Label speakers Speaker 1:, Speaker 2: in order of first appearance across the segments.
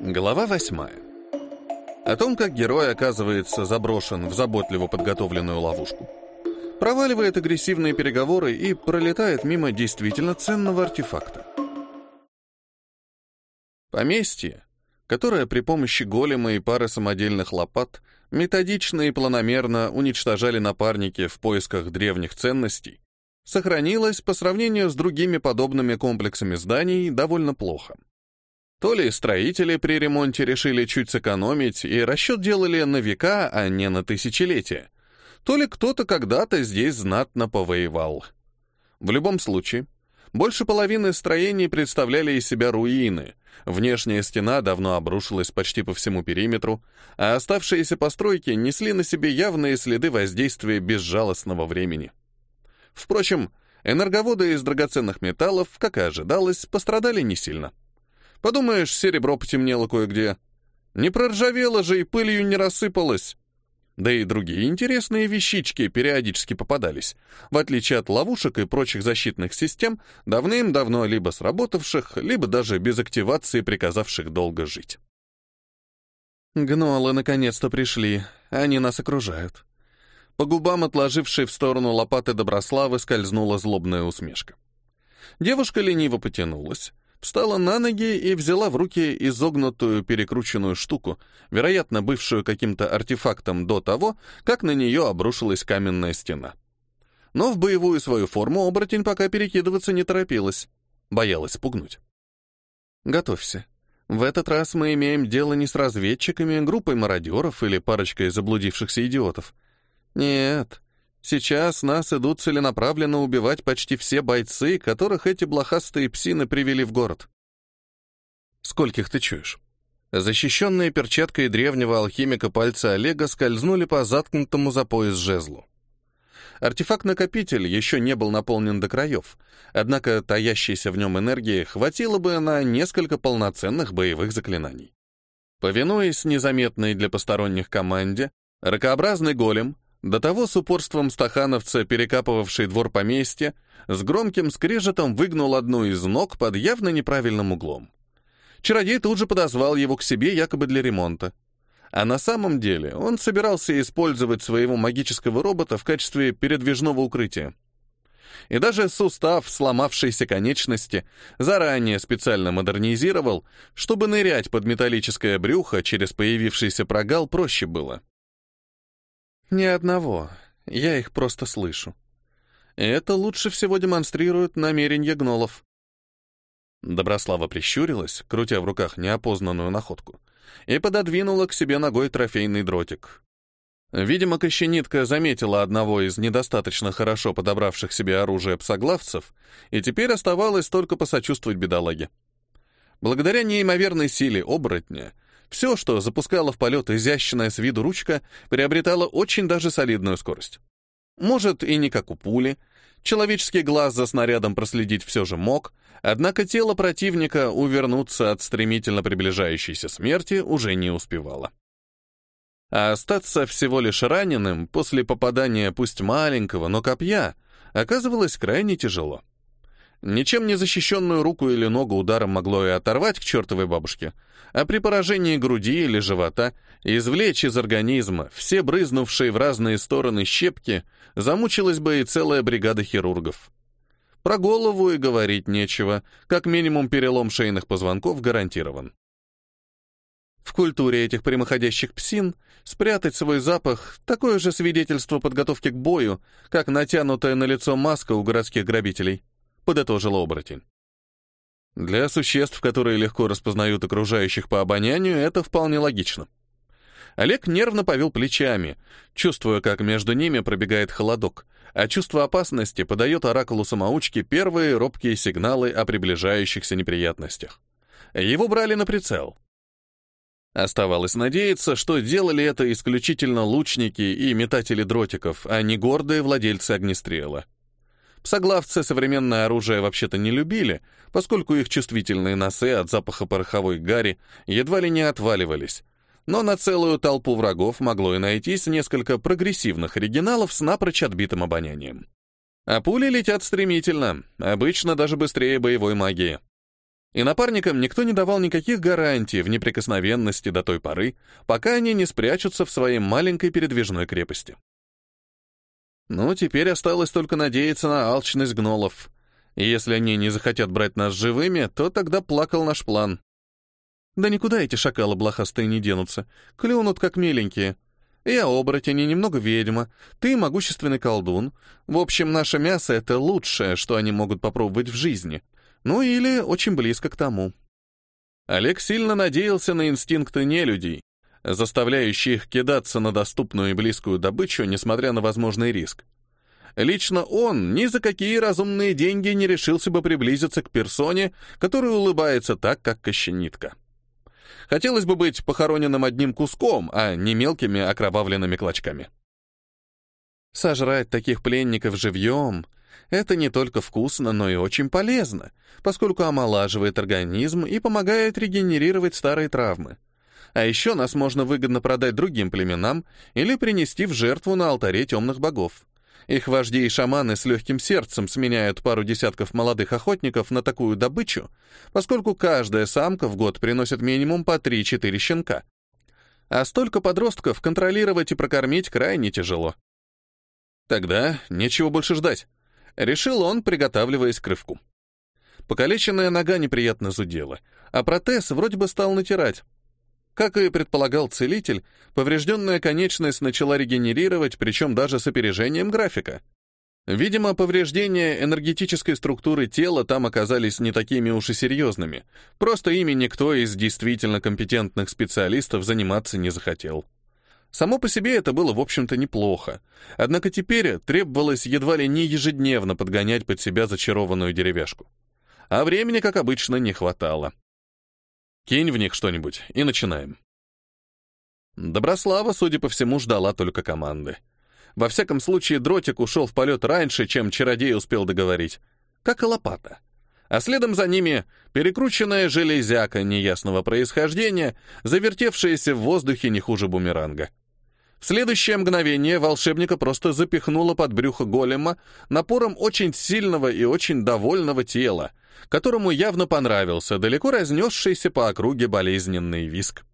Speaker 1: Глава восьмая. О том, как герой оказывается заброшен в заботливо подготовленную ловушку. Проваливает агрессивные переговоры и пролетает мимо действительно ценного артефакта. Поместье, которое при помощи голема и пары самодельных лопат методично и планомерно уничтожали напарники в поисках древних ценностей, сохранилось по сравнению с другими подобными комплексами зданий довольно плохо. То ли строители при ремонте решили чуть сэкономить и расчет делали на века, а не на тысячелетия, то ли кто-то когда-то здесь знатно повоевал. В любом случае, больше половины строений представляли из себя руины, внешняя стена давно обрушилась почти по всему периметру, а оставшиеся постройки несли на себе явные следы воздействия безжалостного времени. Впрочем, энерговоды из драгоценных металлов, как и ожидалось, пострадали не сильно. Подумаешь, серебро потемнело кое-где. Не проржавело же и пылью не рассыпалось. Да и другие интересные вещички периодически попадались, в отличие от ловушек и прочих защитных систем, давным-давно либо сработавших, либо даже без активации приказавших долго жить. Гнолы наконец-то пришли, они нас окружают. По губам, отложившей в сторону лопаты Доброславы, скользнула злобная усмешка. Девушка лениво потянулась, встала на ноги и взяла в руки изогнутую перекрученную штуку, вероятно, бывшую каким-то артефактом до того, как на нее обрушилась каменная стена. Но в боевую свою форму оборотень пока перекидываться не торопилась, боялась спугнуть. «Готовься. В этот раз мы имеем дело не с разведчиками, группой мародеров или парочкой заблудившихся идиотов. Нет, Сейчас нас идут целенаправленно убивать почти все бойцы, которых эти блохастые псины привели в город. Скольких ты чуешь? Защищенные перчаткой древнего алхимика пальца Олега скользнули по заткнутому за пояс жезлу. Артефакт-накопитель еще не был наполнен до краев, однако таящейся в нем энергии хватило бы на несколько полноценных боевых заклинаний. Повинуясь незаметной для посторонних команде, ракообразный голем — до того с упорством стахановца, перекапывавший двор поместья, с громким скрежетом выгнул одну из ног под явно неправильным углом. Чародей тут же подозвал его к себе якобы для ремонта. А на самом деле он собирался использовать своего магического робота в качестве передвижного укрытия. И даже сустав сломавшейся конечности заранее специально модернизировал, чтобы нырять под металлическое брюхо через появившийся прогал проще было. Ни одного. Я их просто слышу. это лучше всего демонстрирует намерение гнолов. Доброслава прищурилась, крутя в руках неопознанную находку, и пододвинула к себе ногой трофейный дротик. Видимо, Кощенитка заметила одного из недостаточно хорошо подобравших себе оружие псоглавцев, и теперь оставалось только посочувствовать бедолаге. Благодаря неимоверной силе оборотня все, что запускало в полет изящная с виду ручка, приобретало очень даже солидную скорость. Может, и не как у пули. Человеческий глаз за снарядом проследить все же мог, однако тело противника увернуться от стремительно приближающейся смерти уже не успевало. А остаться всего лишь раненым после попадания пусть маленького, но копья оказывалось крайне тяжело. Ничем не защищенную руку или ногу ударом могло и оторвать к чертовой бабушке, а при поражении груди или живота извлечь из организма все брызнувшие в разные стороны щепки замучилась бы и целая бригада хирургов. Про голову и говорить нечего, как минимум перелом шейных позвонков гарантирован. В культуре этих прямоходящих псин спрятать свой запах — такое же свидетельство подготовки к бою, как натянутая на лицо маска у городских грабителей подытожил оборотень. Для существ, которые легко распознают окружающих по обонянию, это вполне логично. Олег нервно повел плечами, чувствуя, как между ними пробегает холодок, а чувство опасности подает оракулу-самоучке первые робкие сигналы о приближающихся неприятностях. Его брали на прицел. Оставалось надеяться, что делали это исключительно лучники и метатели дротиков, а не гордые владельцы огнестрела. Псоглавцы современное оружие вообще-то не любили, поскольку их чувствительные носы от запаха пороховой гари едва ли не отваливались. Но на целую толпу врагов могло и найтись несколько прогрессивных оригиналов с напрочь отбитым обонянием. А пули летят стремительно, обычно даже быстрее боевой магии. И напарникам никто не давал никаких гарантий в неприкосновенности до той поры, пока они не спрячутся в своей маленькой передвижной крепости. Ну, теперь осталось только надеяться на алчность гнолов. И если они не захотят брать нас живыми, то тогда плакал наш план. Да никуда эти шакалы блохастые не денутся. Клюнут, как миленькие. Я оборотень и немного ведьма. Ты могущественный колдун. В общем, наше мясо — это лучшее, что они могут попробовать в жизни. Ну или очень близко к тому. Олег сильно надеялся на инстинкты нелюдей, заставляющие их кидаться на доступную и близкую добычу, несмотря на возможный риск. Лично он ни за какие разумные деньги не решился бы приблизиться к персоне, которая улыбается так, как кощенитка. Хотелось бы быть похороненным одним куском, а не мелкими окровавленными клочками. Сожрать таких пленников живьем — это не только вкусно, но и очень полезно, поскольку омолаживает организм и помогает регенерировать старые травмы. А еще нас можно выгодно продать другим племенам или принести в жертву на алтаре темных богов. Их вожди и шаманы с легким сердцем сменяют пару десятков молодых охотников на такую добычу, поскольку каждая самка в год приносит минимум по 3-4 щенка. А столько подростков контролировать и прокормить крайне тяжело. Тогда нечего больше ждать. Решил он, приготавливаясь к рывку. Покалеченная нога неприятно зудела, а протез вроде бы стал натирать. Как и предполагал целитель, поврежденная конечность начала регенерировать, причем даже с опережением графика. Видимо, повреждения энергетической структуры тела там оказались не такими уж и серьезными, просто ими никто из действительно компетентных специалистов заниматься не захотел. Само по себе это было, в общем-то, неплохо. Однако теперь требовалось едва ли не ежедневно подгонять под себя зачарованную деревяшку. А времени, как обычно, не хватало. Кинь в них что-нибудь, и начинаем. Доброслава, судя по всему, ждала только команды. Во всяком случае, дротик ушел в полет раньше, чем чародей успел договорить. Как и лопата. А следом за ними перекрученная железяка неясного происхождения, завертевшаяся в воздухе не хуже бумеранга. В следующее мгновение волшебника просто запихнуло под брюхо голема напором очень сильного и очень довольного тела, которому явно понравился далеко разнесшийся по округе болезненный виск.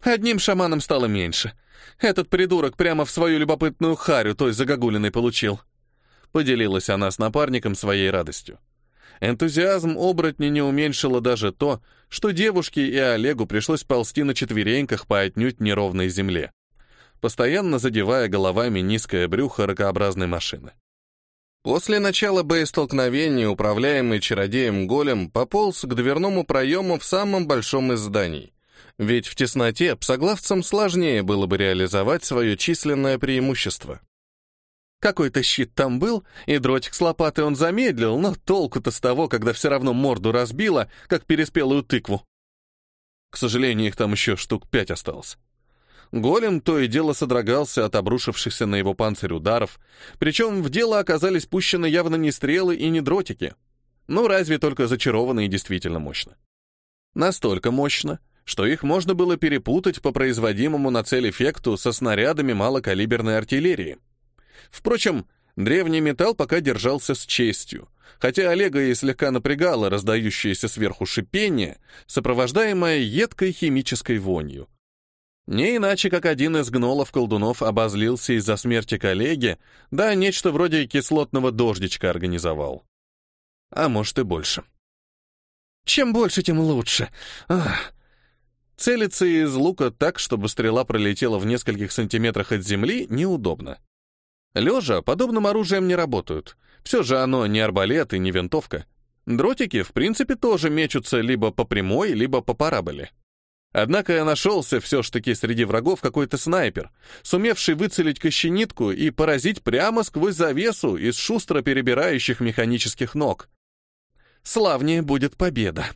Speaker 1: Одним шаманом стало меньше. Этот придурок прямо в свою любопытную харю той загогулиной получил. Поделилась она с напарником своей радостью. Энтузиазм оборотня не уменьшило даже то, что девушке и Олегу пришлось ползти на четвереньках по отнюдь неровной земле, постоянно задевая головами низкое брюхо ракообразной машины. После начала боестолкновения управляемый чародеем голем пополз к дверному проему в самом большом из зданий. Ведь в тесноте псоглавцам сложнее было бы реализовать свое численное преимущество. Какой-то щит там был, и дротик с лопатой он замедлил, но толку-то с того, когда все равно морду разбило, как переспелую тыкву. К сожалению, их там еще штук пять осталось. Голем то и дело содрогался от обрушившихся на его панцирь ударов, причем в дело оказались пущены явно не стрелы и не дротики. Ну, разве только зачарованные действительно мощно. Настолько мощно, что их можно было перепутать по производимому на цель эффекту со снарядами малокалиберной артиллерии. Впрочем, древний металл пока держался с честью, хотя Олега и слегка напрягало раздающееся сверху шипение, сопровождаемое едкой химической вонью. Не иначе, как один из гнолов-колдунов обозлился из-за смерти коллеги, да нечто вроде кислотного дождичка организовал. А может и больше. Чем больше, тем лучше. Ах. Целиться из лука так, чтобы стрела пролетела в нескольких сантиметрах от земли, неудобно. Лежа подобным оружием не работают. Все же оно не арбалет и не винтовка. Дротики, в принципе, тоже мечутся либо по прямой, либо по параболе. Однако я нашелся все ж таки среди врагов какой-то снайпер, сумевший выцелить кощенитку и поразить прямо сквозь завесу из шустро перебирающих механических ног. Славнее будет победа.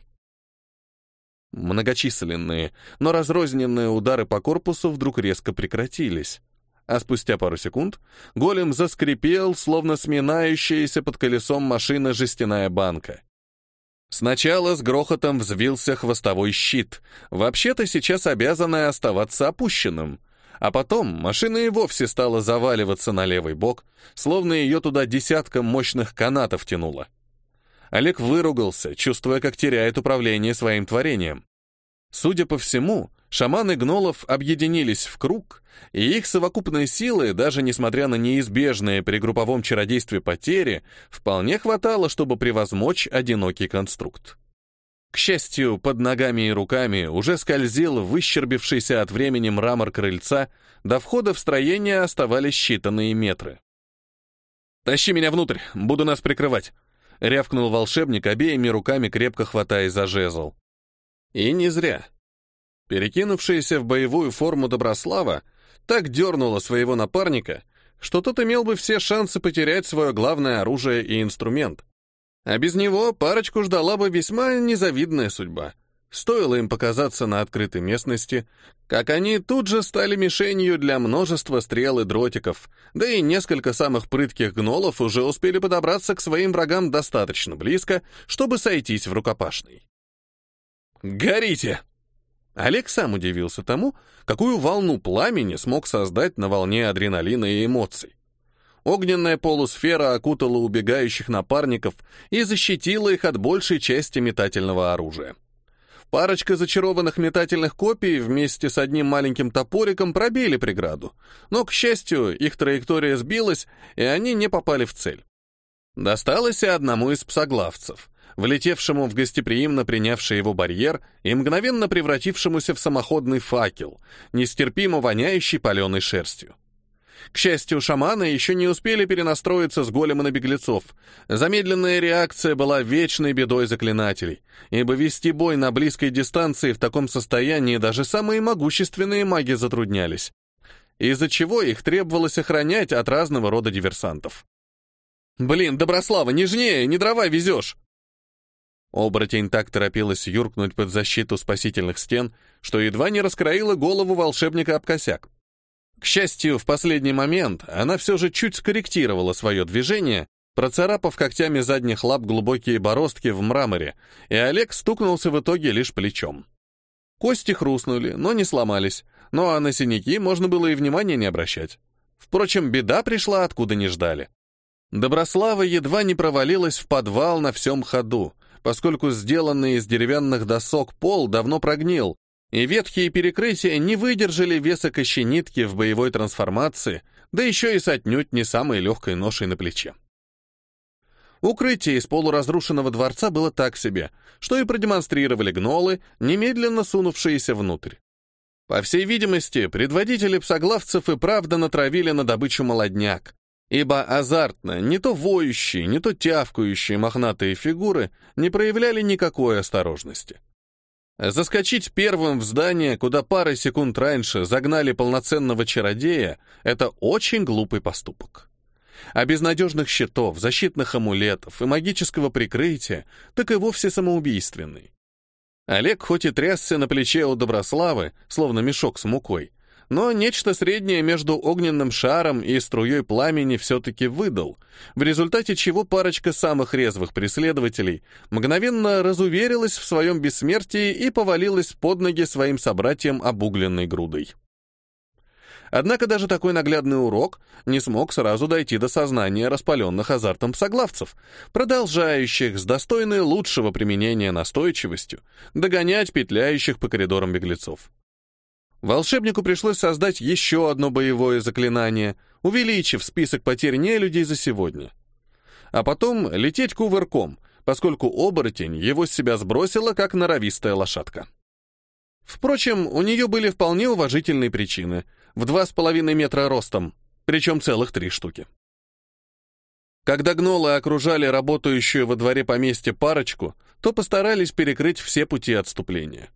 Speaker 1: Многочисленные, но разрозненные удары по корпусу вдруг резко прекратились. А спустя пару секунд голем заскрипел, словно сминающаяся под колесом машина жестяная банка. Сначала с грохотом взвился хвостовой щит, вообще-то сейчас обязанный оставаться опущенным. А потом машина и вовсе стала заваливаться на левый бок, словно ее туда десятком мощных канатов тянуло. Олег выругался, чувствуя, как теряет управление своим творением. Судя по всему, шаманы гнолов объединились в круг, и их совокупные силы, даже несмотря на неизбежные при групповом чародействе потери, вполне хватало, чтобы превозмочь одинокий конструкт. К счастью, под ногами и руками уже скользил выщербившийся от времени мрамор крыльца, до входа в строение оставались считанные метры. «Тащи меня внутрь, буду нас прикрывать», — рявкнул волшебник, обеими руками крепко хватаясь за жезл. И не зря. Перекинувшаяся в боевую форму Доброслава так дернула своего напарника, что тот имел бы все шансы потерять свое главное оружие и инструмент. А без него парочку ждала бы весьма незавидная судьба. Стоило им показаться на открытой местности, как они тут же стали мишенью для множества стрел и дротиков, да и несколько самых прытких гнолов уже успели подобраться к своим врагам достаточно близко, чтобы сойтись в рукопашной. «Горите!» Олег сам удивился тому, какую волну пламени смог создать на волне адреналина и эмоций. Огненная полусфера окутала убегающих напарников и защитила их от большей части метательного оружия. Парочка зачарованных метательных копий вместе с одним маленьким топориком пробили преграду, но, к счастью, их траектория сбилась, и они не попали в цель. Досталось и одному из псоглавцев влетевшему в гостеприимно принявший его барьер и мгновенно превратившемуся в самоходный факел, нестерпимо воняющий паленой шерстью. К счастью, шаманы еще не успели перенастроиться с голема на беглецов. Замедленная реакция была вечной бедой заклинателей, ибо вести бой на близкой дистанции в таком состоянии даже самые могущественные маги затруднялись, из-за чего их требовалось охранять от разного рода диверсантов. «Блин, Доброслава, нежнее, не дрова везешь!» Оборотень так торопилась юркнуть под защиту спасительных стен, что едва не раскроила голову волшебника об косяк. К счастью, в последний момент она все же чуть скорректировала свое движение, процарапав когтями задних лап глубокие бороздки в мраморе, и Олег стукнулся в итоге лишь плечом. Кости хрустнули, но не сломались, ну а на синяки можно было и внимания не обращать. Впрочем, беда пришла, откуда не ждали. Доброслава едва не провалилась в подвал на всем ходу, поскольку сделанный из деревянных досок пол давно прогнил, и ветхие перекрытия не выдержали веса кощенитки в боевой трансформации, да еще и с не самой легкой ношей на плече. Укрытие из полуразрушенного дворца было так себе, что и продемонстрировали гнолы, немедленно сунувшиеся внутрь. По всей видимости, предводители псоглавцев и правда натравили на добычу молодняк, ибо азартно, не то воющие, не то тявкающие мохнатые фигуры не проявляли никакой осторожности. Заскочить первым в здание, куда пары секунд раньше загнали полноценного чародея, это очень глупый поступок. А без надежных щитов, защитных амулетов и магического прикрытия, так и вовсе самоубийственный. Олег хоть и трясся на плече у Доброславы, словно мешок с мукой, но нечто среднее между огненным шаром и струей пламени все-таки выдал, в результате чего парочка самых резвых преследователей мгновенно разуверилась в своем бессмертии и повалилась под ноги своим собратьям обугленной грудой. Однако даже такой наглядный урок не смог сразу дойти до сознания распаленных азартом соглавцев, продолжающих с достойной лучшего применения настойчивостью догонять петляющих по коридорам беглецов. Волшебнику пришлось создать еще одно боевое заклинание, увеличив список потерь нелюдей за сегодня. А потом лететь кувырком, поскольку оборотень его с себя сбросила, как норовистая лошадка. Впрочем, у нее были вполне уважительные причины, в два с половиной метра ростом, причем целых три штуки. Когда гнолы окружали работающую во дворе поместья парочку, то постарались перекрыть все пути отступления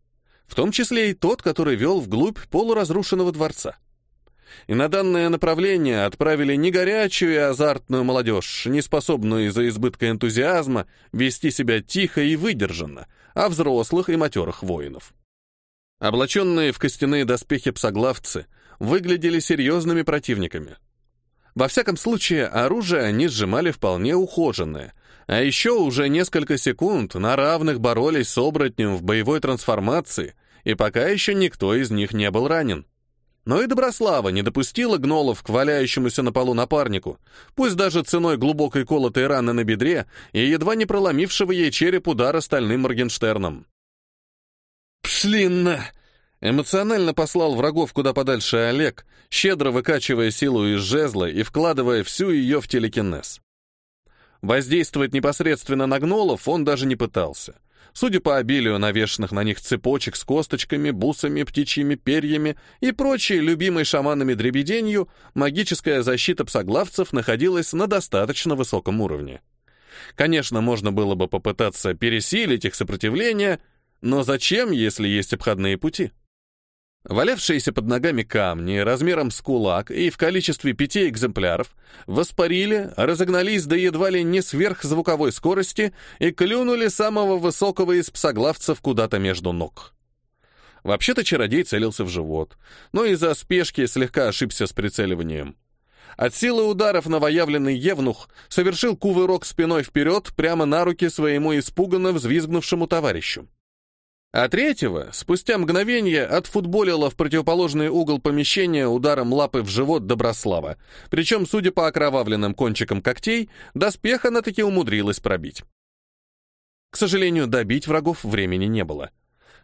Speaker 1: в том числе и тот, который вел вглубь полуразрушенного дворца. И на данное направление отправили не горячую и азартную молодежь, не способную из-за избытка энтузиазма вести себя тихо и выдержанно, а взрослых и матерых воинов. Облаченные в костяные доспехи псоглавцы выглядели серьезными противниками. Во всяком случае, оружие они сжимали вполне ухоженное, а еще уже несколько секунд на равных боролись с оборотнем в боевой трансформации, и пока еще никто из них не был ранен. Но и Доброслава не допустила гнолов к валяющемуся на полу напарнику, пусть даже ценой глубокой колотой раны на бедре и едва не проломившего ей череп удара стальным Моргенштерном. «Пшли Эмоционально послал врагов куда подальше Олег, щедро выкачивая силу из жезла и вкладывая всю ее в телекинез. Воздействовать непосредственно на гнолов он даже не пытался. Судя по обилию навешанных на них цепочек с косточками, бусами, птичьими перьями и прочей любимой шаманами дребеденью, магическая защита псоглавцев находилась на достаточно высоком уровне. Конечно, можно было бы попытаться пересилить их сопротивление, но зачем, если есть обходные пути? Валявшиеся под ногами камни размером с кулак и в количестве пяти экземпляров воспарили, разогнались до едва ли не сверхзвуковой скорости и клюнули самого высокого из псоглавцев куда-то между ног. Вообще-то чародей целился в живот, но из-за спешки слегка ошибся с прицеливанием. От силы ударов новоявленный Евнух совершил кувырок спиной вперед прямо на руки своему испуганно взвизгнувшему товарищу. А третьего, спустя мгновение, отфутболила в противоположный угол помещения ударом лапы в живот Доброслава, причем, судя по окровавленным кончикам когтей, доспех она таки умудрилась пробить. К сожалению, добить врагов времени не было.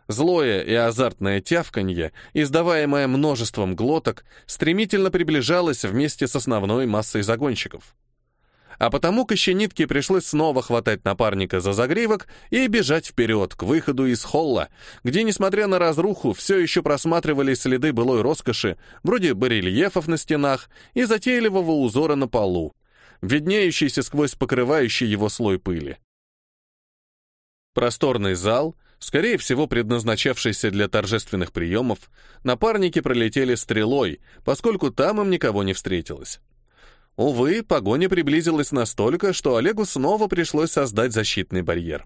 Speaker 1: Злое и азартное тявканье, издаваемое множеством глоток, стремительно приближалось вместе с основной массой загонщиков а потому Кощенитке пришлось снова хватать напарника за загривок и бежать вперед, к выходу из холла, где, несмотря на разруху, все еще просматривались следы былой роскоши, вроде барельефов на стенах и затейливого узора на полу, виднеющийся сквозь покрывающий его слой пыли. Просторный зал, скорее всего предназначавшийся для торжественных приемов, напарники пролетели стрелой, поскольку там им никого не встретилось. Увы, погоня приблизилась настолько, что Олегу снова пришлось создать защитный барьер.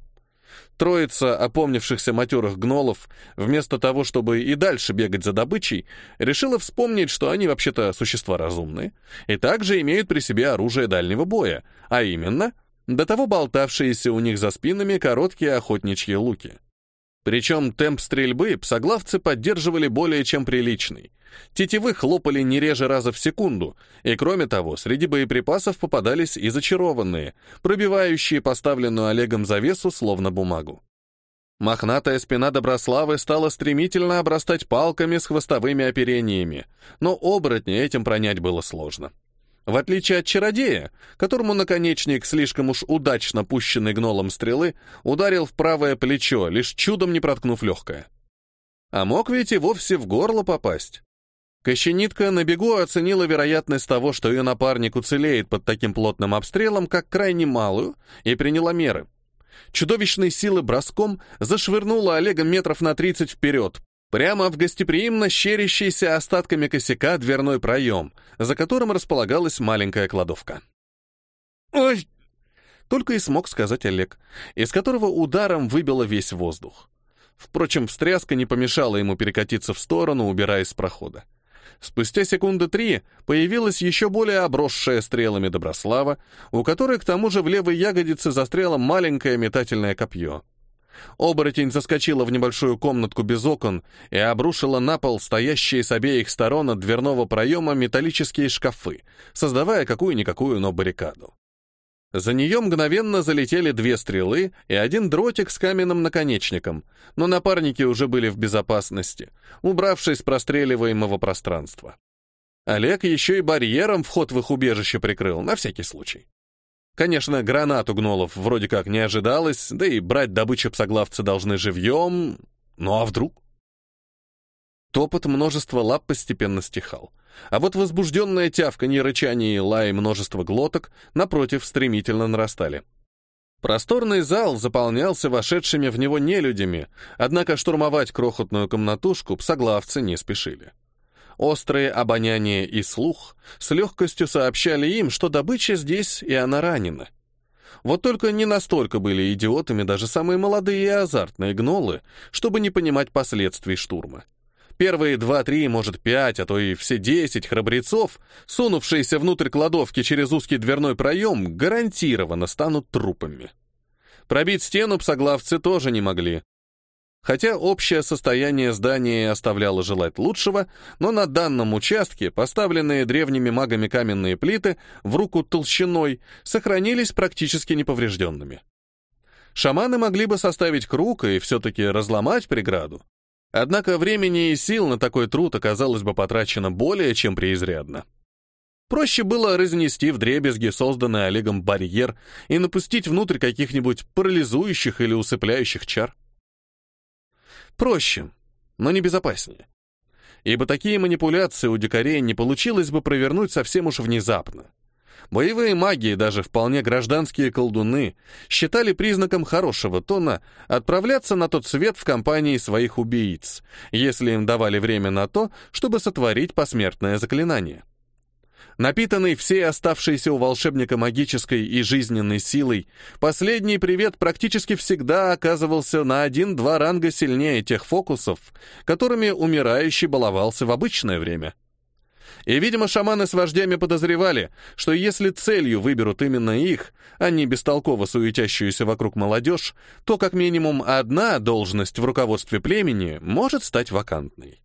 Speaker 1: Троица опомнившихся матерых гнолов, вместо того, чтобы и дальше бегать за добычей, решила вспомнить, что они вообще-то существа разумные, и также имеют при себе оружие дальнего боя, а именно, до того болтавшиеся у них за спинами короткие охотничьи луки. Причем темп стрельбы псоглавцы поддерживали более чем приличный. Тетивы хлопали не реже раза в секунду, и кроме того, среди боеприпасов попадались и зачарованные, пробивающие поставленную Олегом завесу словно бумагу. Мохнатая спина Доброславы стала стремительно обрастать палками с хвостовыми оперениями, но оборотня этим пронять было сложно. В отличие от чародея, которому наконечник слишком уж удачно пущенный гнолом стрелы ударил в правое плечо, лишь чудом не проткнув легкое. А мог ведь и вовсе в горло попасть. Кощенитка на бегу оценила вероятность того, что ее напарник уцелеет под таким плотным обстрелом, как крайне малую, и приняла меры. Чудовищной силы броском зашвырнула Олега метров на 30 вперед, Прямо в гостеприимно щерящийся остатками косяка дверной проем, за которым располагалась маленькая кладовка. «Ой!» Только и смог сказать Олег, из которого ударом выбило весь воздух. Впрочем, встряска не помешала ему перекатиться в сторону, убираясь с прохода. Спустя секунды три появилась еще более обросшая стрелами Доброслава, у которой к тому же в левой ягодице застряло маленькое метательное копье. Оборотень заскочила в небольшую комнатку без окон и обрушила на пол стоящие с обеих сторон от дверного проема металлические шкафы, создавая какую-никакую, но баррикаду. За нее мгновенно залетели две стрелы и один дротик с каменным наконечником, но напарники уже были в безопасности, убравшись с простреливаемого пространства. Олег еще и барьером вход в их убежище прикрыл, на всякий случай. Конечно, гранат у гнолов вроде как не ожидалось, да и брать добычу псоглавцы должны живьем. Ну а вдруг? Топот множества лап постепенно стихал. А вот возбужденное тявканье, рычание и лай множества глоток, напротив, стремительно нарастали. Просторный зал заполнялся вошедшими в него нелюдями, однако штурмовать крохотную комнатушку псоглавцы не спешили. Острые обоняние и слух с легкостью сообщали им, что добыча здесь, и она ранена. Вот только не настолько были идиотами даже самые молодые и азартные гнолы, чтобы не понимать последствий штурма. Первые два-три, может, пять, а то и все десять храбрецов, сунувшиеся внутрь кладовки через узкий дверной проем, гарантированно станут трупами. Пробить стену псоглавцы тоже не могли, Хотя общее состояние здания оставляло желать лучшего, но на данном участке поставленные древними магами каменные плиты в руку толщиной сохранились практически неповрежденными. Шаманы могли бы составить круг и все-таки разломать преграду. Однако времени и сил на такой труд оказалось бы потрачено более чем преизрядно. Проще было разнести в дребезги созданный Олегом барьер и напустить внутрь каких-нибудь парализующих или усыпляющих чар. Проще, но не безопаснее. Ибо такие манипуляции у дикарей не получилось бы провернуть совсем уж внезапно. Боевые маги и даже вполне гражданские колдуны считали признаком хорошего тона отправляться на тот свет в компании своих убийц, если им давали время на то, чтобы сотворить посмертное заклинание. Напитанный всей оставшейся у волшебника магической и жизненной силой, последний привет практически всегда оказывался на один-два ранга сильнее тех фокусов, которыми умирающий баловался в обычное время. И, видимо, шаманы с вождями подозревали, что если целью выберут именно их, а не бестолково суетящуюся вокруг молодежь, то как минимум одна должность в руководстве племени может стать вакантной.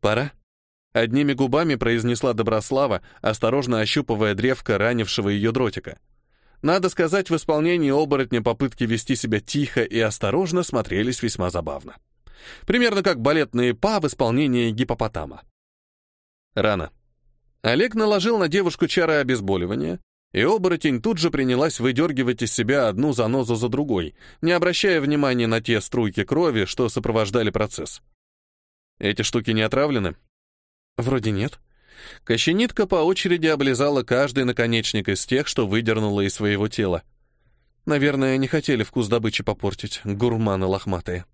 Speaker 1: «Пора», Одними губами произнесла Доброслава, осторожно ощупывая древко ранившего ее дротика. Надо сказать, в исполнении оборотня попытки вести себя тихо и осторожно смотрелись весьма забавно. Примерно как балетные па в исполнении гипопотама. Рано. Олег наложил на девушку чары обезболивания, и оборотень тут же принялась выдергивать из себя одну занозу за другой, не обращая внимания на те струйки крови, что сопровождали процесс. Эти штуки не отравлены? Вроде нет. Кощенитка по очереди облизала каждый наконечник из тех, что выдернула из своего тела. Наверное, не хотели вкус добычи попортить, гурманы лохматые.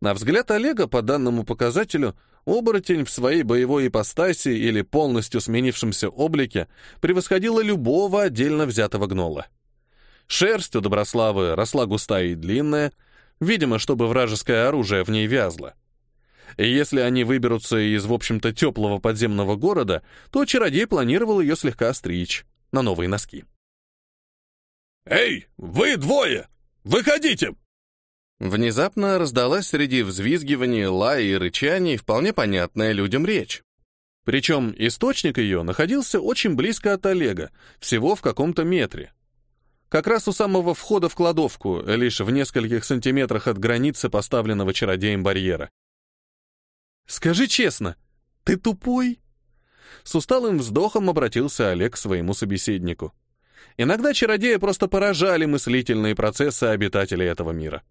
Speaker 1: На взгляд Олега, по данному показателю, оборотень в своей боевой ипостаси или полностью сменившемся облике превосходила любого отдельно взятого гнола. Шерсть у Доброславы росла густая и длинная, видимо, чтобы вражеское оружие в ней вязло. И если они выберутся из, в общем-то, теплого подземного города, то чародей планировал ее слегка стричь на новые носки.
Speaker 2: «Эй, вы двое! Выходите!»
Speaker 1: Внезапно раздалась среди взвизгиваний, лая и рычаний вполне понятная людям речь. Причем источник ее находился очень близко от Олега, всего в каком-то метре. Как раз у самого входа в кладовку, лишь в нескольких сантиметрах от границы поставленного чародеем барьера. «Скажи честно, ты тупой?» С усталым вздохом обратился Олег к своему собеседнику. Иногда чародея просто поражали мыслительные процессы обитателей этого мира.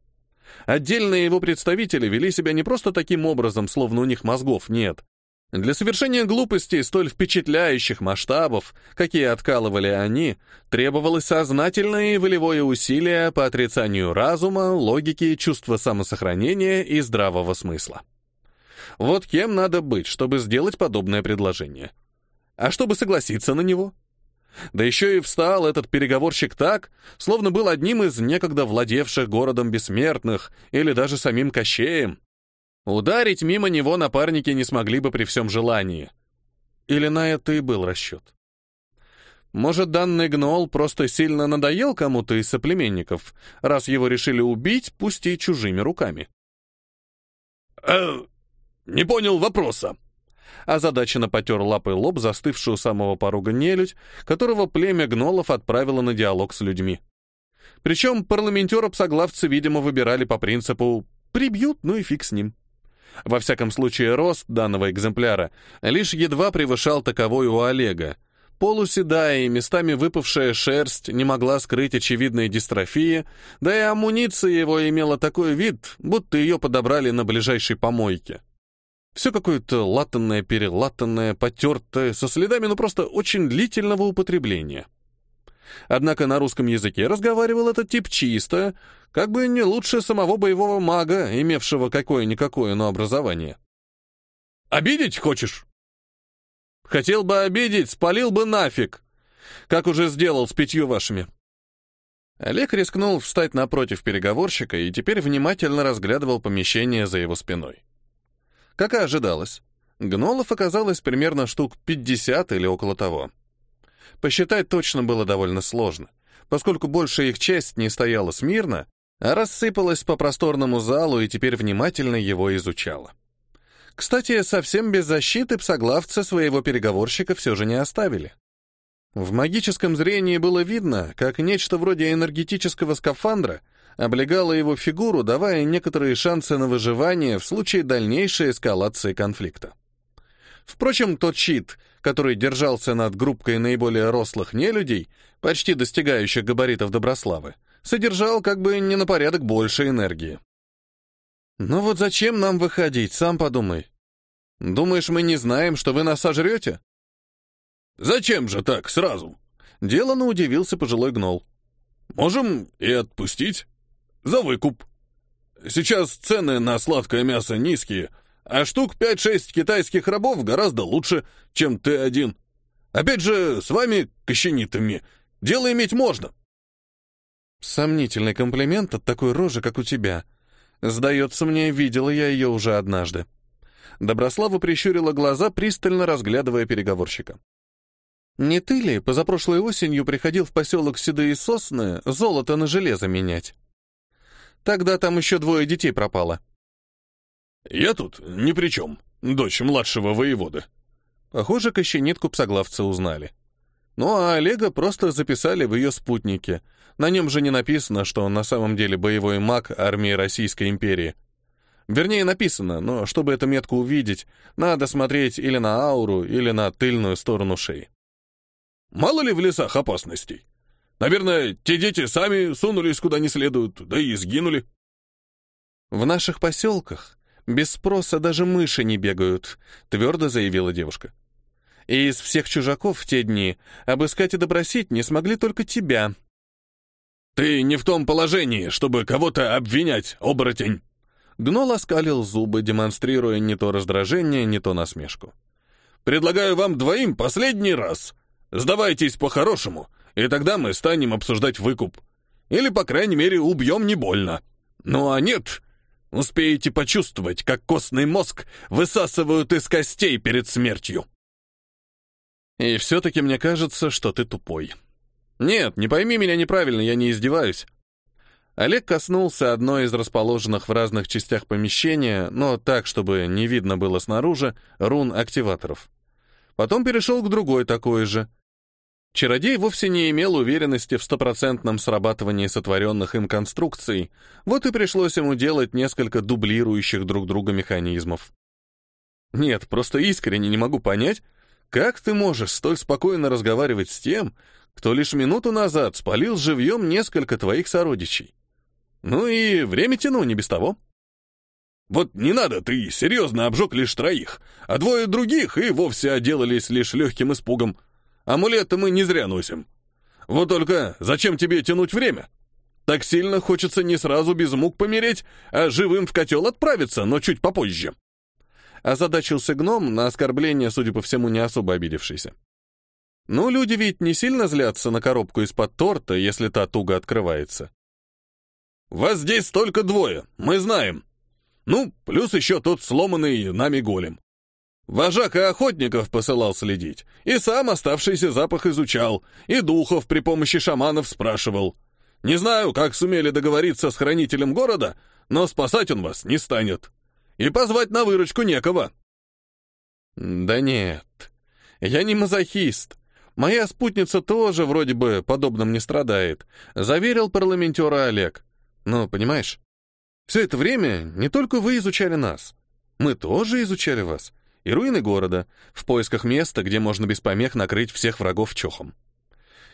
Speaker 1: Отдельные его представители вели себя не просто таким образом, словно у них мозгов нет. Для совершения глупостей столь впечатляющих масштабов, какие откалывали они, требовалось сознательное и волевое усилие по отрицанию разума, логики, чувства самосохранения и здравого смысла. Вот кем надо быть, чтобы сделать подобное предложение? А чтобы согласиться на него? Да еще и встал этот переговорщик так, словно был одним из некогда владевших городом бессмертных или даже самим Кощеем. Ударить мимо него напарники не смогли бы при всем желании. Или на это и был расчет. Может, данный гнол просто сильно надоел кому-то из соплеменников, раз его решили убить, пусть и чужими руками.
Speaker 2: «Э, «Не понял вопроса».
Speaker 1: Озадаченно потер лапой лоб застывшую самого порога нелюдь, которого племя гнолов отправило на диалог с людьми. Причем парламентеры-псоглавцы, видимо, выбирали по принципу «прибьют, ну и фиг с ним». Во всяком случае, рост данного экземпляра лишь едва превышал таковой у Олега. Полуседая и местами выпавшая шерсть не могла скрыть очевидные дистрофии, да и амуниция его имела такой вид, будто ее подобрали на ближайшей помойке. Все какое-то латанное, перелатанное, потертое, со следами, ну просто очень длительного употребления. Однако на русском языке разговаривал этот тип чисто, как бы не лучше самого боевого мага, имевшего какое-никакое, но образование.
Speaker 2: «Обидеть хочешь?»
Speaker 1: «Хотел бы обидеть, спалил бы нафиг, как уже сделал с пятью вашими». Олег рискнул встать напротив переговорщика и теперь внимательно разглядывал помещение за его спиной. Как и ожидалось, гнолов оказалось примерно штук 50 или около того. Посчитать точно было довольно сложно, поскольку большая их часть не стояла смирно, а рассыпалась по просторному залу и теперь внимательно его изучала. Кстати, совсем без защиты псоглавцы своего переговорщика все же не оставили. В магическом зрении было видно, как нечто вроде энергетического скафандра облегало его фигуру, давая некоторые шансы на выживание в случае дальнейшей эскалации конфликта. Впрочем, тот щит, который держался над группкой наиболее рослых нелюдей, почти достигающих габаритов Доброславы, содержал как бы не на порядок больше энергии. «Ну вот зачем нам выходить, сам подумай. Думаешь, мы не знаем, что вы нас сожрете?»
Speaker 2: «Зачем же так сразу?»
Speaker 1: Делано удивился пожилой гнол.
Speaker 2: «Можем и отпустить. За выкуп. Сейчас цены на сладкое мясо низкие, а штук 5-6 китайских рабов гораздо лучше, чем ты один. Опять же, с вами, кощенитами, дело иметь можно».
Speaker 1: Сомнительный комплимент от такой рожи, как у тебя. Сдается мне, видела я ее уже однажды. Доброслава прищурила глаза, пристально разглядывая переговорщика. «Не ты ли позапрошлой осенью приходил в поселок Седые Сосны золото на железо менять? Тогда там еще двое детей пропало».
Speaker 2: «Я тут ни при чем, дочь младшего воеводы».
Speaker 1: Похоже, кощенитку псоглавцы узнали. Ну а Олега просто записали в ее спутнике. На нем же не написано, что он на самом деле боевой маг армии Российской империи. Вернее, написано, но чтобы эту метку увидеть, надо смотреть или на ауру, или на тыльную сторону шеи.
Speaker 2: Мало ли в лесах опасностей. Наверное, те дети сами сунулись куда не следует, да и сгинули.
Speaker 1: В наших поселках без спроса даже мыши не бегают, твердо заявила девушка. И из всех чужаков в те дни обыскать и допросить не смогли только тебя.
Speaker 2: Ты не в том положении, чтобы кого-то обвинять, оборотень.
Speaker 1: Гнол оскалил зубы, демонстрируя не то раздражение, не то насмешку.
Speaker 2: «Предлагаю вам двоим последний раз. Сдавайтесь по-хорошему, и тогда мы станем обсуждать выкуп. Или, по крайней мере, убьем не больно. Ну а нет, успеете почувствовать, как костный мозг высасывают из костей перед смертью».
Speaker 1: И все-таки мне кажется, что ты тупой. Нет, не пойми меня неправильно, я не издеваюсь. Олег коснулся одной из расположенных в разных частях помещения, но так, чтобы не видно было снаружи, рун активаторов. Потом перешел к другой такой же. Чародей вовсе не имел уверенности в стопроцентном срабатывании сотворенных им конструкций, вот и пришлось ему делать несколько дублирующих друг друга механизмов. Нет, просто искренне не могу понять, как ты можешь столь спокойно разговаривать с тем, кто лишь минуту назад спалил живьем несколько твоих сородичей? Ну и время тяну, не без того.
Speaker 2: Вот не надо, ты серьезно обжег лишь троих, а двое других и вовсе отделались лишь легким испугом. Амулеты мы не зря носим. Вот только зачем тебе тянуть время? Так сильно хочется не сразу без мук помереть, а живым в котел отправиться, но чуть попозже.
Speaker 1: Озадачился гном, на оскорбление, судя по всему, не особо обидевшийся. Ну, люди ведь не сильно злятся на коробку из-под торта, если та туго открывается.
Speaker 2: «Вас здесь только двое, мы знаем. Ну, плюс еще тот сломанный нами голем. Вожак и охотников посылал следить, и сам оставшийся запах изучал, и духов при помощи шаманов спрашивал. Не знаю, как сумели договориться с хранителем города, но спасать он вас не станет. И позвать на выручку некого».
Speaker 1: «Да нет, я не мазохист. Моя спутница тоже вроде бы подобным не страдает», — заверил парламентера Олег. «Ну, понимаешь, все это время не только вы изучали нас. Мы тоже изучали вас. И руины города, в поисках места, где можно без помех накрыть всех врагов чохом.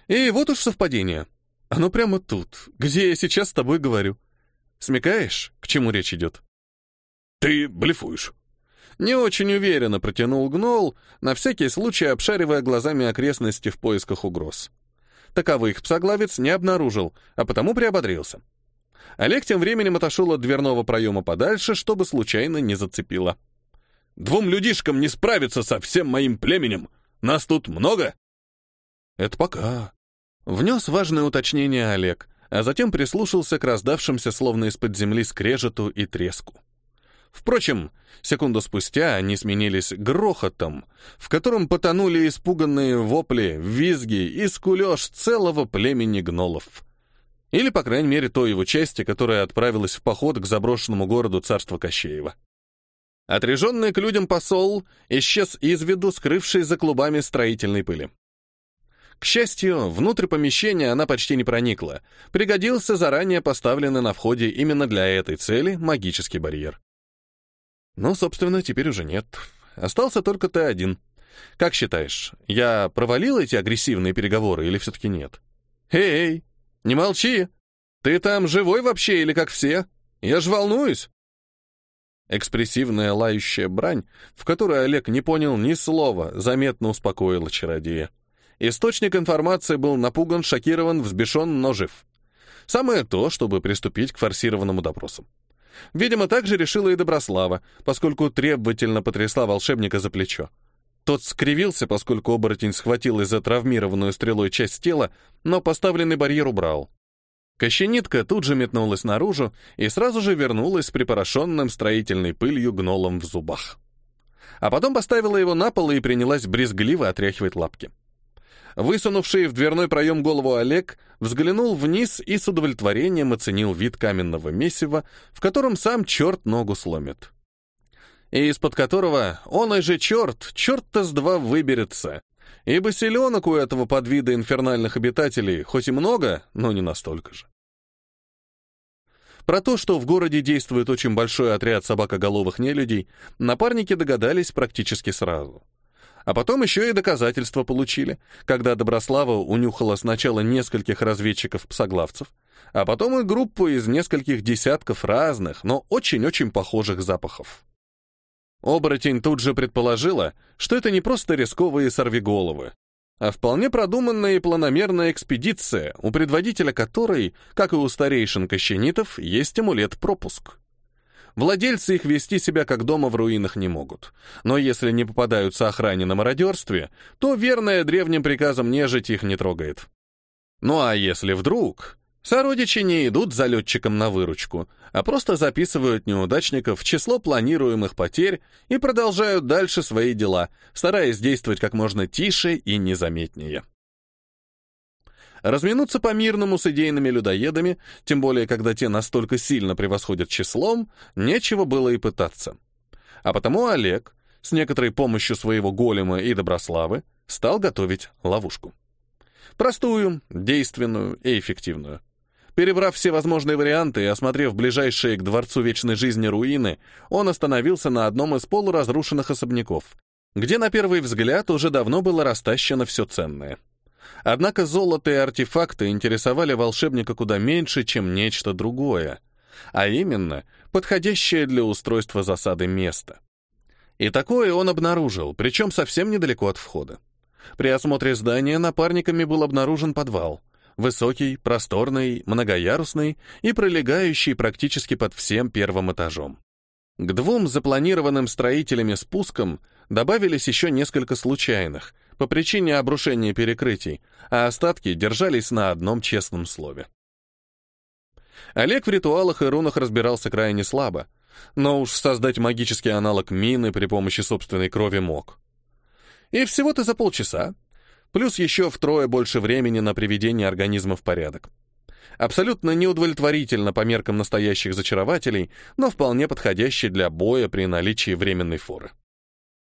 Speaker 1: И вот уж совпадение. Оно прямо тут, где я сейчас с тобой говорю. Смекаешь, к чему речь идет?»
Speaker 2: «Ты блефуешь».
Speaker 1: Не очень уверенно протянул Гнол, на всякий случай обшаривая глазами окрестности в поисках угроз. Таковых псоглавец не обнаружил, а потому приободрился. Олег тем временем отошел от дверного проема подальше, чтобы случайно не зацепило.
Speaker 2: «Двум людишкам не справиться со всем моим племенем! Нас тут много!»
Speaker 1: «Это пока», — внес важное уточнение Олег, а затем прислушался к раздавшимся словно из-под земли скрежету и треску. Впрочем, секунду спустя они сменились грохотом, в котором потонули испуганные вопли, визги и скулеж целого племени гнолов. Или, по крайней мере, той его части, которая отправилась в поход к заброшенному городу царства Кощеева. Отряженный к людям посол исчез из виду, скрывшись за клубами строительной пыли. К счастью, внутрь помещения она почти не проникла. Пригодился заранее поставленный на входе именно для этой цели магический барьер. Ну, собственно, теперь уже нет. Остался только ты один. Как считаешь, я провалил эти агрессивные переговоры или все-таки нет? Эй, не молчи! Ты там живой вообще или как все? Я ж волнуюсь. Экспрессивная лающая брань, в которой Олег не понял ни слова, заметно успокоила чародея. Источник информации был напуган, шокирован, взбешен, но жив. Самое то, чтобы приступить к форсированному допросу. Видимо, так же решила и Доброслава, поскольку требовательно потрясла волшебника за плечо. Тот скривился, поскольку оборотень схватил из-за травмированную стрелой часть тела, но поставленный барьер убрал. Кощенитка тут же метнулась наружу и сразу же вернулась с припорошенным строительной пылью гнолом в зубах. А потом поставила его на пол и принялась брезгливо отряхивать лапки. Высунувший в дверной проем голову Олег взглянул вниз и с удовлетворением оценил вид каменного месива, в котором сам черт ногу сломит. И из-под которого он и же черт, черт-то с два выберется, ибо селенок у этого подвида инфернальных обитателей хоть и много, но не настолько же. Про то, что в городе действует очень большой отряд собакоголовых нелюдей, напарники догадались практически сразу. А потом еще и доказательства получили, когда Доброслава унюхала сначала нескольких разведчиков-псоглавцев, а потом и группу из нескольких десятков разных, но очень-очень похожих запахов. Оборотень тут же предположила, что это не просто рисковые сорвиголовы, а вполне продуманная и планомерная экспедиция, у предводителя которой, как и у старейшин кощенитов, есть амулет-пропуск. Владельцы их вести себя как дома в руинах не могут. Но если не попадаются охране на мародерстве, то верная древним приказам нежить их не трогает. Ну а если вдруг... Сородичи не идут за летчиком на выручку, а просто записывают неудачников в число планируемых потерь и продолжают дальше свои дела, стараясь действовать как можно тише и незаметнее. Разминуться по-мирному с идейными людоедами, тем более, когда те настолько сильно превосходят числом, нечего было и пытаться. А потому Олег, с некоторой помощью своего голема и доброславы, стал готовить ловушку. Простую, действенную и эффективную. Перебрав все возможные варианты и осмотрев ближайшие к Дворцу Вечной Жизни руины, он остановился на одном из полуразрушенных особняков, где на первый взгляд уже давно было растащено все ценное. Однако золото и артефакты интересовали волшебника куда меньше, чем нечто другое, а именно подходящее для устройства засады место. И такое он обнаружил, причем совсем недалеко от входа. При осмотре здания напарниками был обнаружен подвал. Высокий, просторный, многоярусный и пролегающий практически под всем первым этажом. К двум запланированным строителями спускам добавились еще несколько случайных, по причине обрушения перекрытий, а остатки держались на одном честном слове. Олег в ритуалах и рунах разбирался крайне слабо, но уж создать магический аналог мины при помощи собственной крови мог. И всего-то за полчаса, плюс еще втрое больше времени на приведение организма в порядок. Абсолютно неудовлетворительно по меркам настоящих зачарователей, но вполне подходящий для боя при наличии временной форы.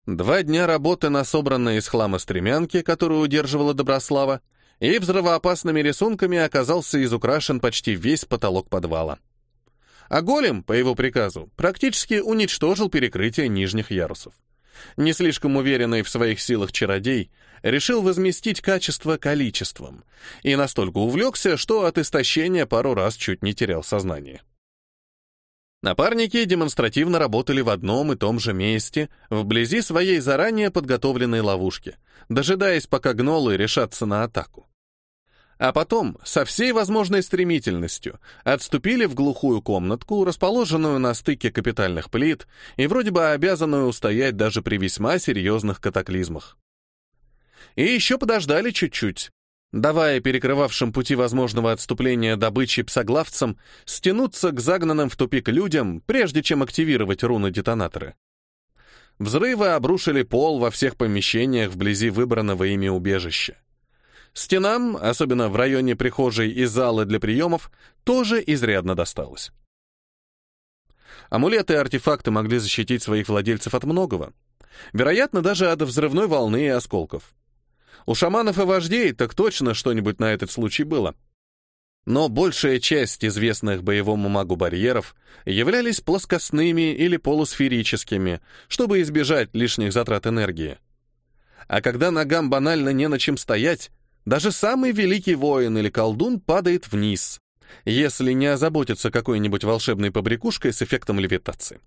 Speaker 1: Два дня работы на собранной из хлама стремянке, которую удерживала Доброслава, и взрывоопасными рисунками оказался изукрашен почти весь потолок подвала. А голем, по его приказу, практически уничтожил перекрытие нижних ярусов. Не слишком уверенный в своих силах чародей решил возместить качество количеством и настолько увлекся, что от истощения пару раз чуть не терял сознание. Напарники демонстративно работали в одном и том же месте, вблизи своей заранее подготовленной ловушки, дожидаясь, пока гнолы решатся на атаку. А потом, со всей возможной стремительностью, отступили в глухую комнатку, расположенную на стыке капитальных плит и вроде бы обязанную устоять даже при весьма серьезных катаклизмах. И еще подождали чуть-чуть, давая перекрывавшим пути возможного отступления добычи псоглавцам стянуться к загнанным в тупик людям, прежде чем активировать руны-детонаторы. Взрывы обрушили пол во всех помещениях вблизи выбранного ими убежища. Стенам, особенно в районе прихожей и зала для приемов, тоже изрядно досталось. Амулеты и артефакты могли защитить своих владельцев от многого. Вероятно, даже от взрывной волны и осколков. У шаманов и вождей так точно что-нибудь на этот случай было. Но большая часть известных боевому магу барьеров являлись плоскостными или полусферическими, чтобы избежать лишних затрат энергии. А когда ногам банально не на чем стоять, даже самый великий воин или колдун падает вниз, если не озаботиться какой-нибудь волшебной побрякушкой с эффектом левитации.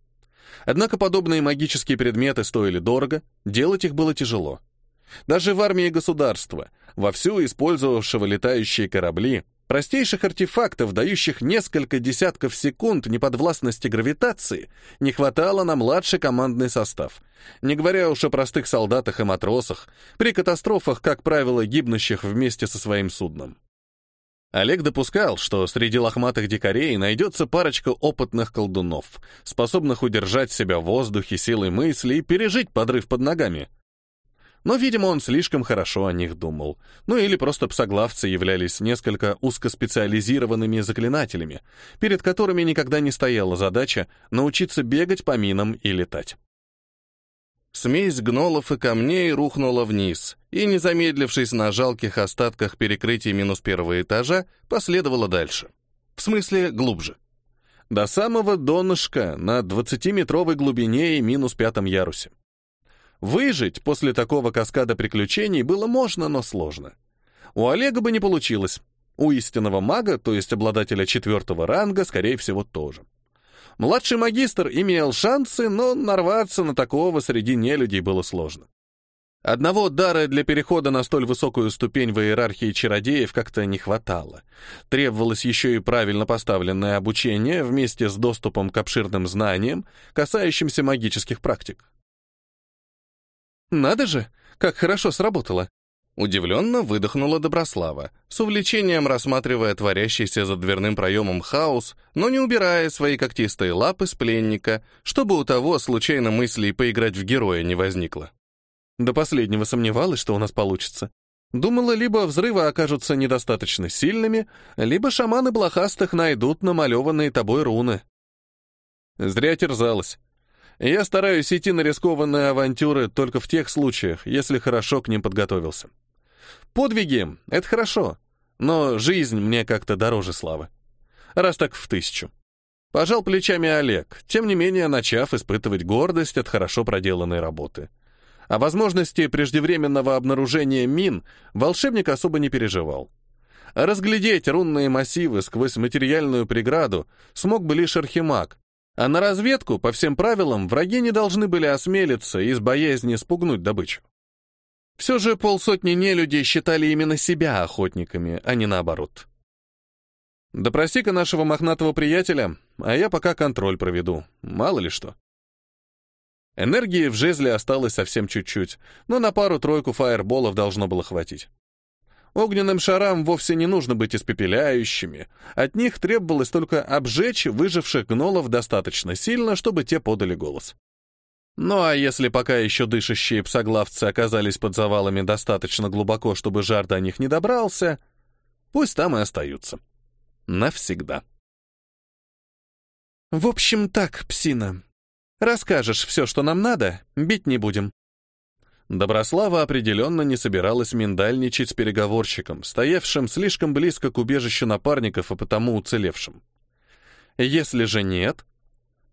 Speaker 1: Однако подобные магические предметы стоили дорого, делать их было тяжело. Даже в армии государства, вовсю использовавшего летающие корабли, простейших артефактов, дающих несколько десятков секунд неподвластности гравитации, не хватало на младший командный состав, не говоря уж о простых солдатах и матросах, при катастрофах, как правило, гибнущих вместе со своим судном. Олег допускал, что среди лохматых дикарей найдется парочка опытных колдунов, способных удержать себя в воздухе силой мысли и пережить подрыв под ногами. Но, видимо, он слишком хорошо о них думал. Ну или просто псоглавцы являлись несколько узкоспециализированными заклинателями, перед которыми никогда не стояла задача научиться бегать по минам и летать. Смесь гнолов и камней рухнула вниз, и, не замедлившись на жалких остатках перекрытия минус первого этажа, последовала дальше. В смысле, глубже. До самого донышка на 20-метровой глубине и минус пятом ярусе. Выжить после такого каскада приключений было можно, но сложно. У Олега бы не получилось. У истинного мага, то есть обладателя четвертого ранга, скорее всего, тоже. Младший магистр имел шансы, но нарваться на такого среди нелюдей было сложно. Одного дара для перехода на столь высокую ступень в иерархии чародеев как-то не хватало. Требовалось еще и правильно поставленное обучение вместе с доступом к обширным знаниям, касающимся магических практик. «Надо же, как хорошо сработало!» Удивленно выдохнула Доброслава, с увлечением рассматривая творящийся за дверным проемом хаос, но не убирая свои когтистые лапы с пленника, чтобы у того случайно мыслей поиграть в героя не возникло. До последнего сомневалась, что у нас получится. Думала, либо взрывы окажутся недостаточно сильными, либо шаманы блохастых найдут намалеванные тобой руны. Зря терзалась. Я стараюсь идти на рискованные авантюры только в тех случаях, если хорошо к ним подготовился. Подвиги — это хорошо, но жизнь мне как-то дороже славы. Раз так в тысячу. Пожал плечами Олег, тем не менее начав испытывать гордость от хорошо проделанной работы. О возможности преждевременного обнаружения мин волшебник особо не переживал. Разглядеть рунные массивы сквозь материальную преграду смог бы лишь архимаг, а на разведку, по всем правилам, враги не должны были осмелиться из боязни спугнуть добычу. Все же полсотни нелюдей считали именно себя охотниками, а не наоборот. Допроси-ка нашего мохнатого приятеля, а я пока контроль проведу, мало ли что. Энергии в жезле осталось совсем чуть-чуть, но на пару-тройку фаерболов должно было хватить. Огненным шарам вовсе не нужно быть испепеляющими, от них требовалось только обжечь выживших гнолов достаточно сильно, чтобы те подали голос. Ну а если пока еще дышащие псоглавцы оказались под завалами достаточно глубоко, чтобы жар до них не добрался, пусть там и остаются. Навсегда. В общем так, псина. Расскажешь все, что нам надо, бить не будем. Доброслава определенно не собиралась миндальничать с переговорщиком, стоявшим слишком близко к убежищу напарников и потому уцелевшим. Если же нет,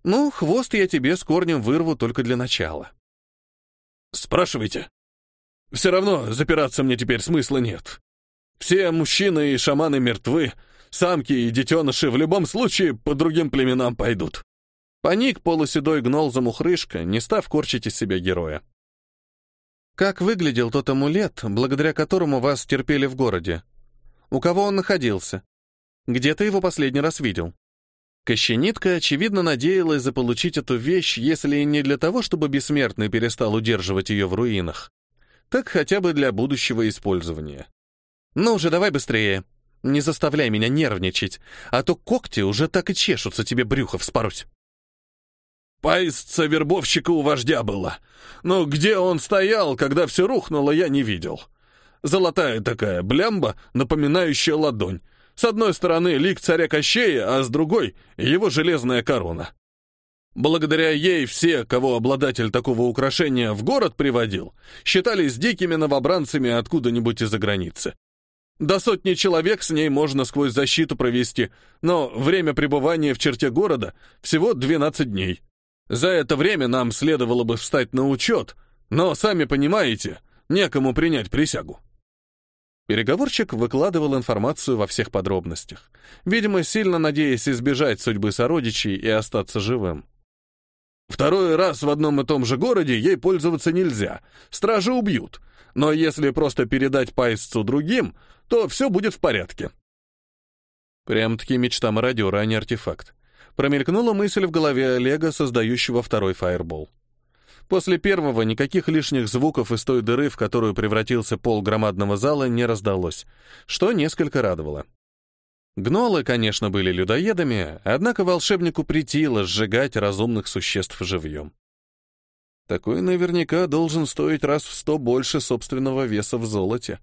Speaker 1: ну, хвост я тебе с корнем вырву только для начала.
Speaker 2: Спрашивайте. Все равно запираться мне теперь смысла нет. Все мужчины и шаманы мертвы, самки и детеныши в любом случае по другим племенам пойдут.
Speaker 1: Паник полуседой гнол за мухрышка, не став корчить из себя героя. Как выглядел тот амулет, благодаря которому вас терпели в городе? У кого он находился? Где ты его последний раз видел? Кощенитка, очевидно, надеялась заполучить эту вещь, если и не для того, чтобы бессмертный перестал удерживать ее в руинах, так хотя бы для будущего использования. «Ну уже давай быстрее. Не заставляй меня нервничать, а то когти уже так и чешутся тебе брюхо вспороть».
Speaker 2: Поистца вербовщика у вождя было. Но где он стоял, когда все рухнуло, я не видел. Золотая такая блямба, напоминающая ладонь. С одной стороны лик царя Кощея, а с другой — его железная корона. Благодаря ей все, кого обладатель такого украшения в город приводил, считались дикими новобранцами откуда-нибудь из-за границы. До сотни человек с ней можно сквозь защиту провести, но время пребывания в черте города всего 12 дней. За это время нам следовало бы встать на учет, но, сами понимаете, некому принять присягу.
Speaker 1: Переговорщик выкладывал информацию во всех подробностях, видимо, сильно надеясь избежать судьбы сородичей и остаться живым.
Speaker 2: Второй раз в одном и том же городе ей пользоваться нельзя, стражи убьют, но если просто передать пайсцу другим, то все будет в порядке.
Speaker 1: Прям-таки мечта мародера, а не артефакт. Промелькнула мысль в голове Олега, создающего второй фаербол. После первого никаких лишних звуков из той дыры, в которую превратился пол громадного зала, не раздалось, что несколько радовало. Гнолы, конечно, были людоедами, однако волшебнику притило сжигать разумных существ живьем. Такой наверняка должен стоить раз в сто больше собственного веса в золоте.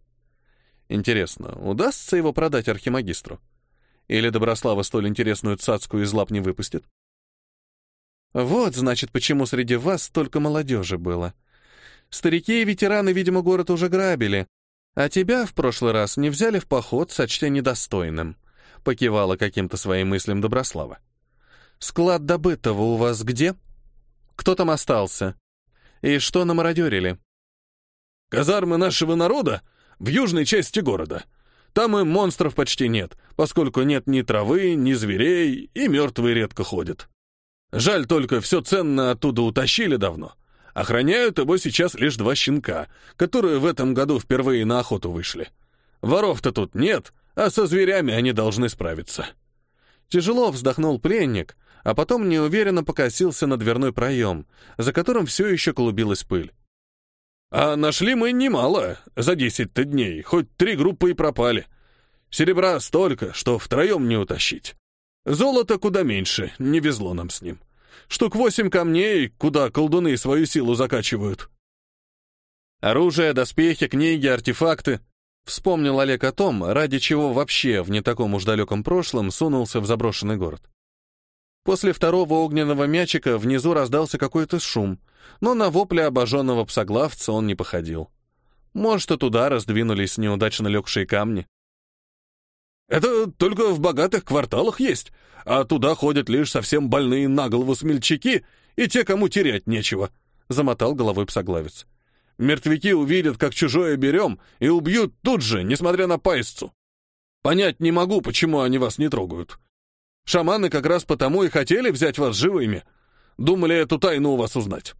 Speaker 1: Интересно, удастся его продать архимагистру? Или Доброслава столь интересную цацку из лап не выпустит? Вот, значит, почему среди вас столько молодежи было. Старики и ветераны, видимо, город уже грабили, а тебя в прошлый раз не взяли в поход, сочтя недостойным. Покивала каким-то своим мыслям Доброслава. Склад добытого у вас где? Кто там остался? И что намародерили?
Speaker 2: Казармы нашего народа в южной части города. Там и монстров почти нет, поскольку нет ни травы, ни зверей, и мертвые редко ходят. Жаль только, все ценно оттуда утащили давно. Охраняют его сейчас лишь два щенка, которые в этом году впервые на охоту вышли. Воров-то тут нет, а со зверями они должны справиться.
Speaker 1: Тяжело вздохнул пленник, а потом неуверенно покосился на дверной проем, за которым все еще клубилась пыль.
Speaker 2: А нашли мы немало за десять-то дней, хоть три группы и пропали. Серебра столько, что втроем не утащить. Золото куда меньше, не везло нам с ним. Штук восемь камней, куда колдуны свою силу закачивают.
Speaker 1: Оружие, доспехи, книги, артефакты. Вспомнил Олег о том, ради чего вообще в не таком уж далеком прошлом сунулся в заброшенный город. После второго огненного мячика внизу раздался какой-то шум, но на вопли обожженного псоглавца он не походил. Может, и туда раздвинулись неудачно легшие камни.
Speaker 2: Это только в богатых кварталах есть, а туда ходят лишь совсем больные на голову смельчаки и те, кому терять нечего», — замотал головой псоглавец. «Мертвяки увидят, как чужое берем, и убьют тут же, несмотря на поясцу. Понять не могу, почему они вас не трогают. Шаманы как раз потому и хотели взять вас живыми. Думали эту тайну у вас узнать».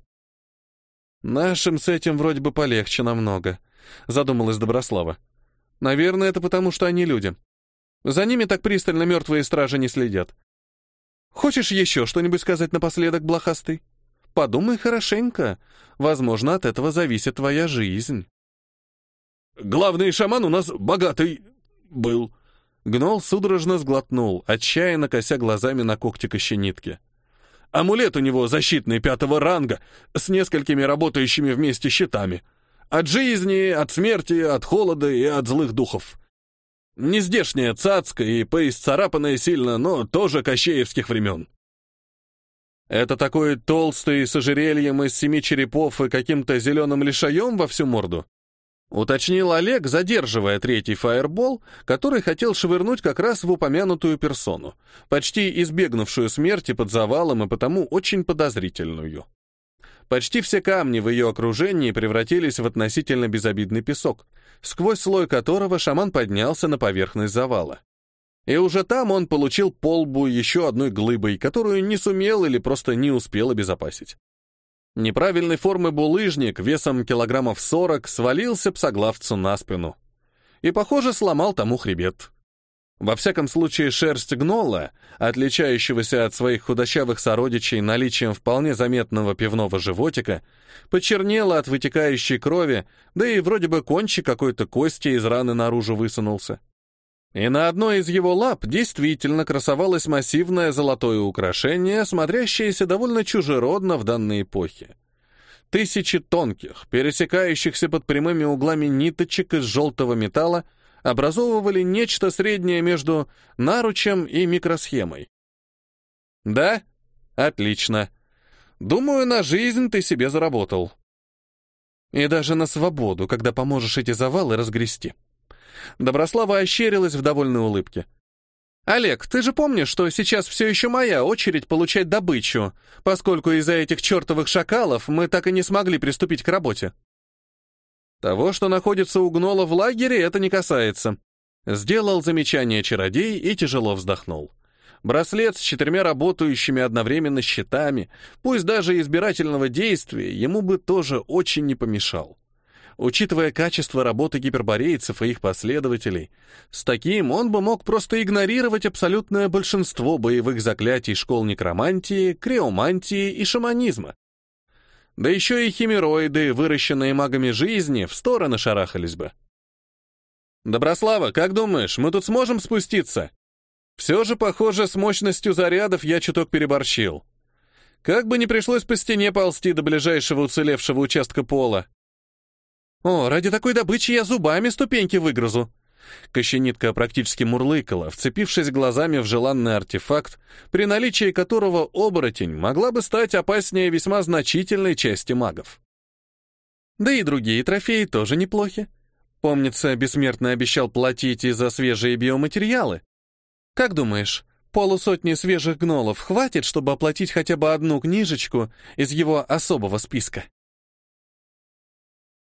Speaker 1: «Нашим с этим вроде бы полегче намного», — задумалась Доброслава. «Наверное, это потому, что они люди. За ними так пристально мертвые стражи не следят. Хочешь еще что-нибудь сказать напоследок, блохастый? Подумай хорошенько. Возможно, от этого зависит твоя жизнь.
Speaker 2: Главный шаман у нас богатый был.
Speaker 1: Гнол судорожно сглотнул, отчаянно кося глазами на когти кощенитки.
Speaker 2: Амулет у него защитный пятого ранга, с несколькими работающими вместе щитами. От жизни, от смерти, от холода и от злых духов. Не здешняя цацка и поисцарапанная сильно, но тоже кощеевских времен.
Speaker 1: Это такой толстый, с ожерельем из семи черепов и каким-то зеленым лишаем во всю морду? Уточнил Олег, задерживая третий фаербол, который хотел швырнуть как раз в упомянутую персону, почти избегнувшую смерти под завалом и потому очень подозрительную. Почти все камни в ее окружении превратились в относительно безобидный песок, сквозь слой которого шаман поднялся на поверхность завала. И уже там он получил полбу еще одной глыбой, которую не сумел или просто не успел обезопасить. Неправильной формы булыжник весом килограммов сорок свалился псоглавцу на спину. И, похоже, сломал тому хребет. Во всяком случае, шерсть гнола, отличающегося от своих худощавых сородичей наличием вполне заметного пивного животика, почернела от вытекающей крови, да и вроде бы кончик какой-то кости из раны наружу высунулся. И на одной из его лап действительно красовалось массивное золотое украшение, смотрящееся довольно чужеродно в данной эпохе. Тысячи тонких, пересекающихся под прямыми углами ниточек из желтого металла образовывали нечто среднее между наручем и микросхемой. «Да? Отлично. Думаю, на жизнь ты себе заработал. И даже на свободу, когда поможешь эти завалы разгрести». Доброслава ощерилась в довольной улыбке. «Олег, ты же помнишь, что сейчас все еще моя очередь получать добычу, поскольку из-за этих чертовых шакалов мы так и не смогли приступить к работе?» «Того, что находится у гнола в лагере, это не касается». Сделал замечание чародей и тяжело вздохнул. Браслет с четырьмя работающими одновременно щитами, пусть даже избирательного действия, ему бы тоже очень не помешал учитывая качество работы гиперборейцев и их последователей. С таким он бы мог просто игнорировать абсолютное большинство боевых заклятий школ некромантии, креомантии и шаманизма. Да еще и химероиды, выращенные магами жизни, в стороны шарахались бы. «Доброслава, как думаешь, мы тут сможем спуститься?» Все же, похоже, с мощностью зарядов я чуток переборщил. Как бы не пришлось по стене ползти до ближайшего уцелевшего участка пола. «О, ради такой добычи я зубами ступеньки выгрызу!» Кощенитка практически мурлыкала, вцепившись глазами в желанный артефакт, при наличии которого оборотень могла бы стать опаснее весьма значительной части магов. Да и другие трофеи тоже неплохи. Помнится, Бессмертный обещал платить и за свежие биоматериалы. Как думаешь, полусотни свежих гнолов хватит, чтобы оплатить хотя бы одну книжечку из его особого списка?